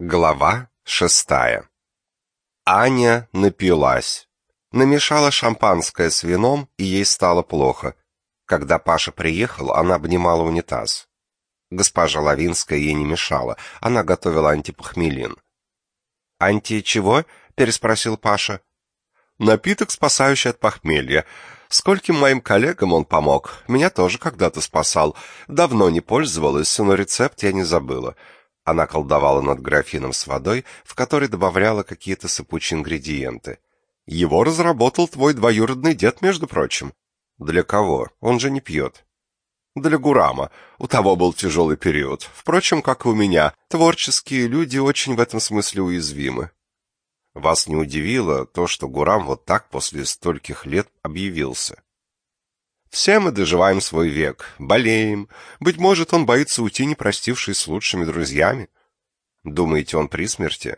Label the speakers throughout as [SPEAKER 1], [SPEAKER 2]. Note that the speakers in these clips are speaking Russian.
[SPEAKER 1] Глава шестая. Аня напилась. Намешала шампанское с вином, и ей стало плохо. Когда Паша приехал, она обнимала унитаз. Госпожа Лавинская ей не мешала, она готовила антипохмелин. «Анти чего?» — переспросил Паша. «Напиток, спасающий от похмелья. Скольким моим коллегам он помог. Меня тоже когда-то спасал. Давно не пользовалась, но рецепт я не забыла». Она колдовала над графином с водой, в которой добавляла какие-то сыпучие ингредиенты. Его разработал твой двоюродный дед, между прочим. Для кого? Он же не пьет. Для Гурама. У того был тяжелый период. Впрочем, как и у меня, творческие люди очень в этом смысле уязвимы. Вас не удивило то, что Гурам вот так после стольких лет объявился? Все мы доживаем свой век, болеем. Быть может, он боится уйти, не простившись с лучшими друзьями. Думаете, он при смерти?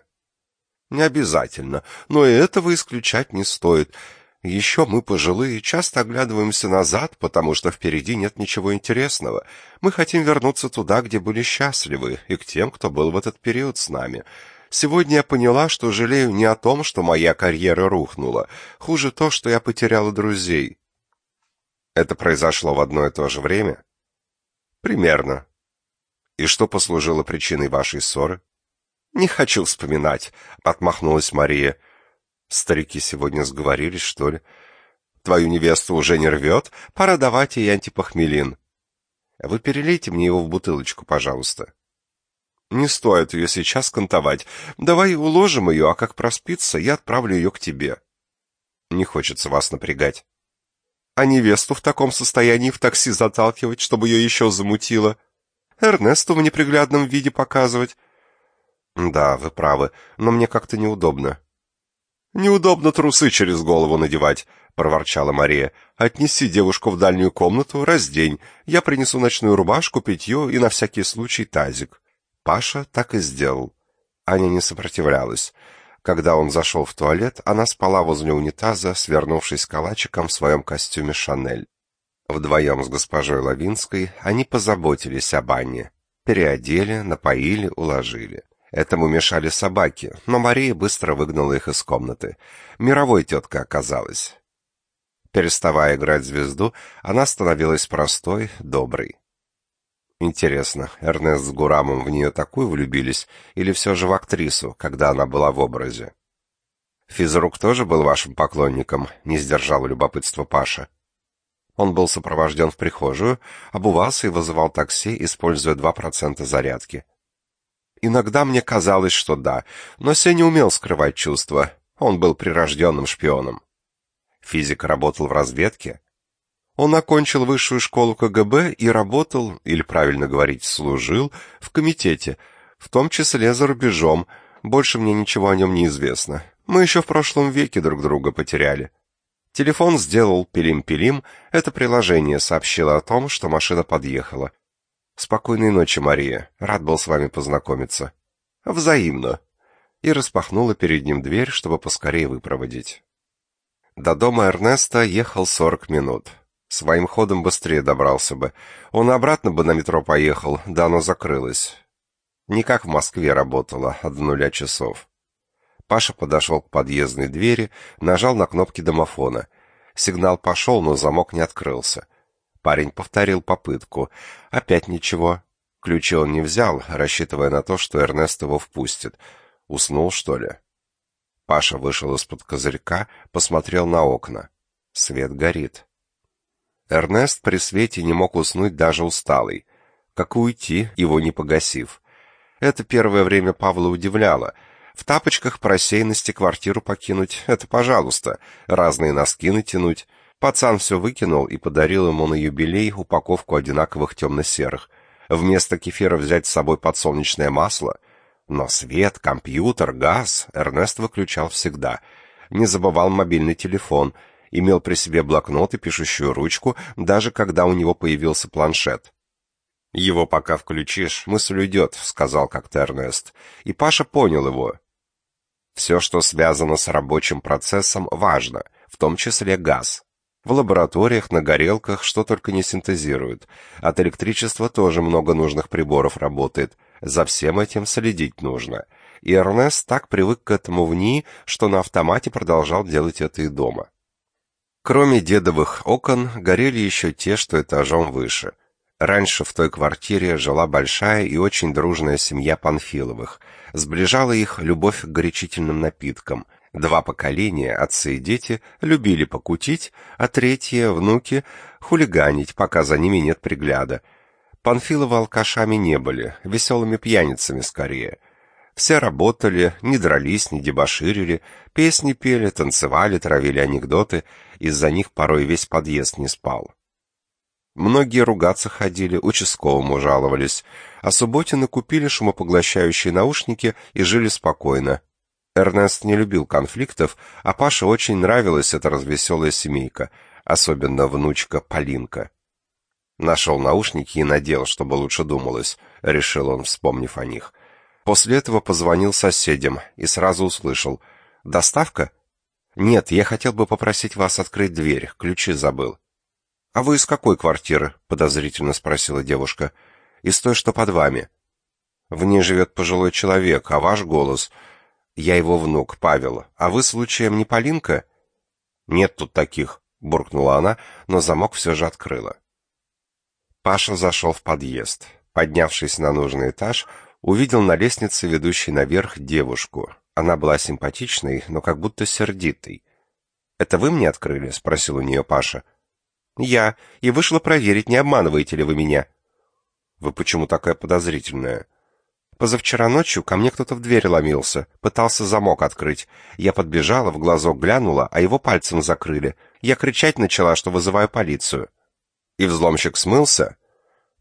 [SPEAKER 1] Не обязательно, но и этого исключать не стоит. Еще мы, пожилые, часто оглядываемся назад, потому что впереди нет ничего интересного. Мы хотим вернуться туда, где были счастливы, и к тем, кто был в этот период с нами. Сегодня я поняла, что жалею не о том, что моя карьера рухнула. Хуже то, что я потеряла друзей. Это произошло в одно и то же время? Примерно. И что послужило причиной вашей ссоры? Не хочу вспоминать, отмахнулась Мария. Старики сегодня сговорились, что ли? Твою невесту уже не рвет, пора давать ей антипохмелин. Вы перелейте мне его в бутылочку, пожалуйста. Не стоит ее сейчас кантовать. Давай уложим ее, а как проспится, я отправлю ее к тебе. Не хочется вас напрягать а невесту в таком состоянии в такси заталкивать, чтобы ее еще замутило. Эрнесту в неприглядном виде показывать. Да, вы правы, но мне как-то неудобно. Неудобно трусы через голову надевать, проворчала Мария. Отнеси девушку в дальнюю комнату, раздень. Я принесу ночную рубашку, питье и на всякий случай тазик. Паша так и сделал. Аня не сопротивлялась. Когда он зашел в туалет, она спала возле унитаза, свернувшись калачиком в своем костюме Шанель. Вдвоем с госпожой Лавинской они позаботились об Анне. Переодели, напоили, уложили. Этому мешали собаки, но Мария быстро выгнала их из комнаты. Мировой тетка оказалась. Переставая играть звезду, она становилась простой, доброй. Интересно, Эрнест с Гурамом в нее такую влюбились или все же в актрису, когда она была в образе? Физрук тоже был вашим поклонником, не сдержал любопытства Паша. Он был сопровожден в прихожую, обувался и вызывал такси, используя 2% зарядки. Иногда мне казалось, что да, но Сеня умел скрывать чувства. Он был прирожденным шпионом. Физик работал в разведке, он окончил высшую школу КГБ и работал, или правильно говорить, служил в комитете, в том числе за рубежом. Больше мне ничего о нем не известно. Мы еще в прошлом веке друг друга потеряли. Телефон сделал пилим-пилим, это приложение сообщило о том, что машина подъехала. Спокойной ночи, Мария. Рад был с вами познакомиться. Взаимно. И распахнула перед ним дверь, чтобы поскорее выпроводить. До дома Эрнеста ехал сорок минут. Своим ходом быстрее добрался бы. Он обратно бы на метро поехал, да оно закрылось. Не как в Москве работало, от нуля часов. Паша подошел к подъездной двери, нажал на кнопки домофона. Сигнал пошел, но замок не открылся. Парень повторил попытку. Опять ничего. Ключи он не взял, рассчитывая на то, что Эрнест его впустит. Уснул, что ли? Паша вышел из-под козырька, посмотрел на окна. Свет горит. Эрнест при свете не мог уснуть даже усталый. Как уйти, его не погасив? Это первое время Павла удивляло. В тапочках по рассеянности квартиру покинуть — это пожалуйста. Разные носки натянуть. Пацан все выкинул и подарил ему на юбилей упаковку одинаковых темно-серых. Вместо кефира взять с собой подсолнечное масло. Но свет, компьютер, газ Эрнест выключал всегда. Не забывал мобильный телефон — имел при себе блокнот и пишущую ручку, даже когда у него появился планшет. «Его пока включишь, мысль уйдет», — сказал как-то Эрнест, и Паша понял его. Все, что связано с рабочим процессом, важно, в том числе газ. В лабораториях, на горелках, что только не синтезируют. От электричества тоже много нужных приборов работает. За всем этим следить нужно. И Эрнест так привык к этому в ней, что на автомате продолжал делать это и дома. Кроме дедовых окон, горели еще те, что этажом выше. Раньше в той квартире жила большая и очень дружная семья Панфиловых. Сближала их любовь к горячительным напиткам. Два поколения, отцы и дети, любили покутить, а третье, внуки, хулиганить, пока за ними нет пригляда. Панфиловы алкашами не были, веселыми пьяницами скорее. Все работали, не дрались, не дебоширили, песни пели, танцевали, травили анекдоты, из-за них порой весь подъезд не спал. Многие ругаться ходили, участковому жаловались, а Субботины купили шумопоглощающие наушники и жили спокойно. Эрнест не любил конфликтов, а Паше очень нравилась эта развеселая семейка, особенно внучка Полинка. Нашел наушники и надел, чтобы лучше думалось, решил он, вспомнив о них. После этого позвонил соседям и сразу услышал: "Доставка?" "Нет, я хотел бы попросить вас открыть дверь, ключи забыл". «А вы из какой квартиры?» — подозрительно спросила девушка. «Из той, что под вами». «В ней живет пожилой человек, а ваш голос...» «Я его внук, Павел. А вы, случаем, не Полинка?» «Нет тут таких», — буркнула она, но замок все же открыла. Паша зашел в подъезд. Поднявшись на нужный этаж, увидел на лестнице, ведущей наверх, девушку. Она была симпатичной, но как будто сердитой. «Это вы мне открыли?» — спросил у нее Паша. «Я. И вышла проверить, не обманываете ли вы меня». «Вы почему такая подозрительная?» Позавчера ночью ко мне кто-то в дверь ломился, пытался замок открыть. Я подбежала, в глазок глянула, а его пальцем закрыли. Я кричать начала, что вызываю полицию. И взломщик смылся.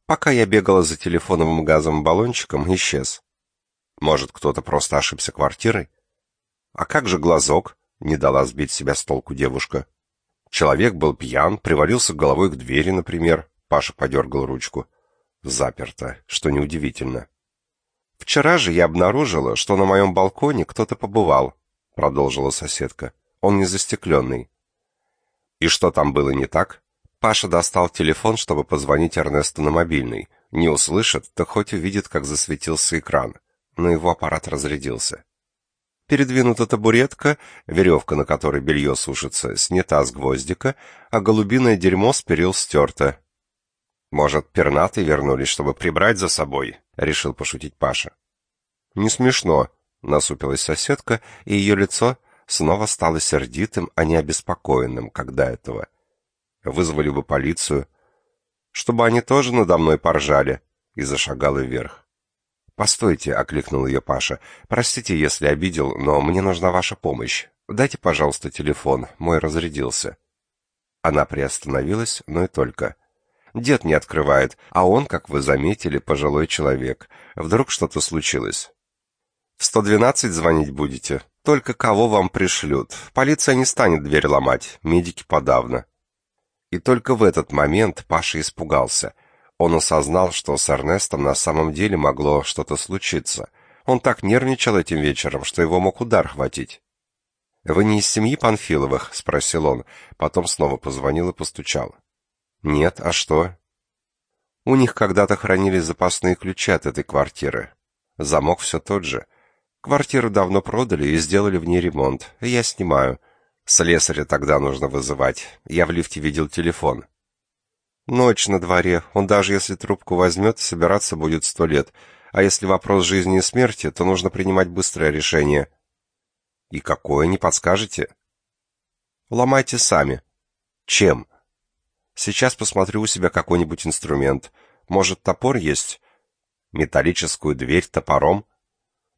[SPEAKER 1] Пока я бегала за телефоновым газовым баллончиком, исчез. Может, кто-то просто ошибся квартирой? А как же глазок? Не дала сбить себя с толку девушка. Человек был пьян, привалился головой к двери, например. Паша подергал ручку. Заперто, что неудивительно. Вчера же я обнаружила, что на моем балконе кто-то побывал, продолжила соседка. Он не застекленный. И что там было не так? Паша достал телефон, чтобы позвонить Эрнесту на мобильный. Не услышит, то хоть увидит, как засветился экран. Но его аппарат разрядился. Передвинута табуретка, веревка, на которой белье сушится, снята с гвоздика, а голубиное дерьмо с перил стерто. «Может, пернатые вернулись, чтобы прибрать за собой?» — решил пошутить Паша. «Не смешно», — насупилась соседка, и ее лицо снова стало сердитым, а не обеспокоенным, как до этого. Вызвали бы полицию, чтобы они тоже надо мной поржали, и зашагала вверх. «Постойте», — окликнул ее Паша. «Простите, если обидел, но мне нужна ваша помощь. Дайте, пожалуйста, телефон, мой разрядился». Она приостановилась, но и только. Дед не открывает, а он, как вы заметили, пожилой человек. Вдруг что-то случилось. В 112 звонить будете? Только кого вам пришлют? Полиция не станет дверь ломать, медики подавно. И только в этот момент Паша испугался — он осознал, что с Эрнестом на самом деле могло что-то случиться. Он так нервничал этим вечером, что его мог удар хватить. «Вы не из семьи Панфиловых?» — спросил он, потом снова позвонил и постучал. «Нет, а что?» «У них когда-то хранились запасные ключи от этой квартиры. Замок все тот же. Квартиру давно продали и сделали в ней ремонт. Я снимаю. Слесаря тогда нужно вызывать. Я в лифте видел телефон. Ночь на дворе. Он даже если трубку возьмет, собираться будет сто лет. А если вопрос жизни и смерти, то нужно принимать быстрое решение. И какое, не подскажете? Ломайте сами. Чем? Сейчас посмотрю у себя какой-нибудь инструмент. Может, топор есть? Металлическую дверь топором?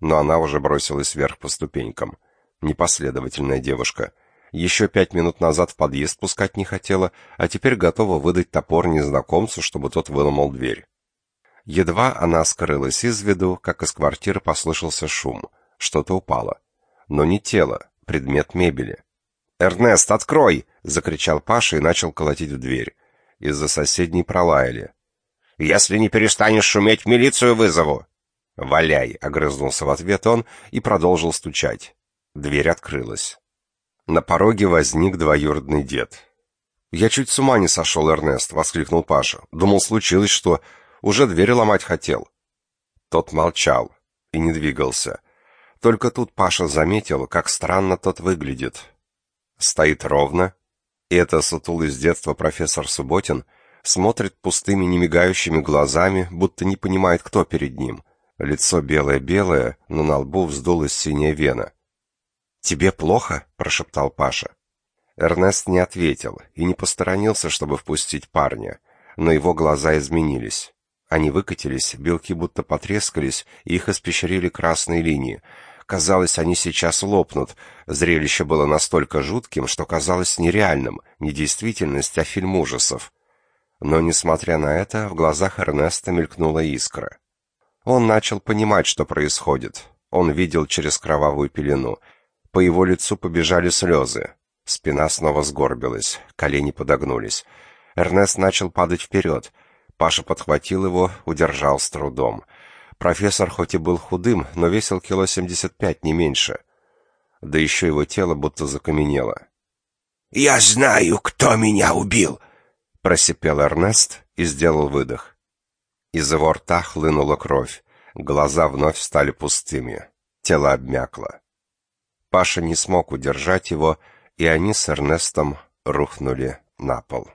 [SPEAKER 1] Но она уже бросилась вверх по ступенькам. Непоследовательная девушка. Еще пять минут назад в подъезд пускать не хотела, а теперь готова выдать топор незнакомцу, чтобы тот выломал дверь. Едва она скрылась из виду, как из квартиры послышался шум. Что-то упало. Но не тело, предмет мебели. «Эрнест, открой!» — закричал Паша и начал колотить в дверь. Из-за соседней пролаяли. «Если не перестанешь шуметь, милицию вызову!» «Валяй!» — огрызнулся в ответ он и продолжил стучать. Дверь открылась. На пороге возник двоюродный дед. «Я чуть с ума не сошел, Эрнест!» — воскликнул Паша. «Думал, случилось что. Уже дверь ломать хотел». Тот молчал и не двигался. Только тут Паша заметил, как странно тот выглядит. Стоит ровно, и это сутулый с детства профессор Субботин смотрит пустыми немигающими глазами, будто не понимает, кто перед ним. Лицо белое-белое, но на лбу вздулась синяя вена. «Тебе плохо?» – прошептал Паша. Эрнест не ответил и не посторонился, чтобы впустить парня, но его глаза изменились. Они выкатились, белки будто потрескались, и их испещрили красные линии. Казалось, они сейчас лопнут. Зрелище было настолько жутким, что казалось нереальным, не действительность, а фильм ужасов. Но, несмотря на это, в глазах Эрнеста мелькнула искра. Он начал понимать, что происходит. Он видел через кровавую пелену. По его лицу побежали слезы. Спина снова сгорбилась, колени подогнулись. Эрнест начал падать вперед. Паша подхватил его, удержал с трудом. Профессор хоть и был худым, но весил кило семьдесят пять, не меньше. Да еще его тело будто закаменело.
[SPEAKER 2] «Я знаю, кто меня убил!»
[SPEAKER 1] Просипел Эрнест и сделал выдох. Из его рта хлынула кровь. Глаза вновь стали пустыми. Тело обмякло. Паша не смог удержать его, и они с Эрнестом рухнули на пол.